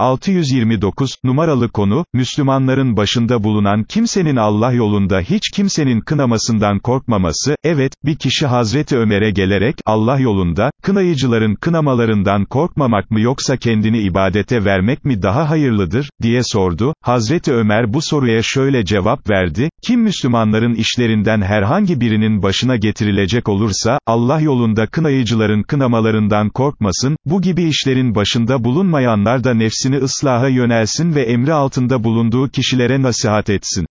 629, numaralı konu, Müslümanların başında bulunan kimsenin Allah yolunda hiç kimsenin kınamasından korkmaması, evet, bir kişi Hazreti Ömer'e gelerek, Allah yolunda, kınayıcıların kınamalarından korkmamak mı yoksa kendini ibadete vermek mi daha hayırlıdır, diye sordu, Hazreti Ömer bu soruya şöyle cevap verdi, kim Müslümanların işlerinden herhangi birinin başına getirilecek olursa, Allah yolunda kınayıcıların kınamalarından korkmasın, bu gibi işlerin başında bulunmayanlar da nefsini ıslaha yönelsin ve emri altında bulunduğu kişilere nasihat etsin.